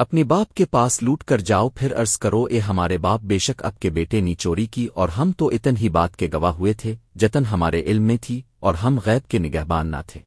اپنی باپ کے پاس لوٹ کر جاؤ، پھر عرض کرو، اے ہمارے باپ، بے شک اب کے بیٹے نے چوری کی، اور ہم تو اتن ہی بات کے گواہ ہوئے تھے، جتن ہمارے علم میں تھی، اور ہم غیب کے نگہبان نہ تھے۔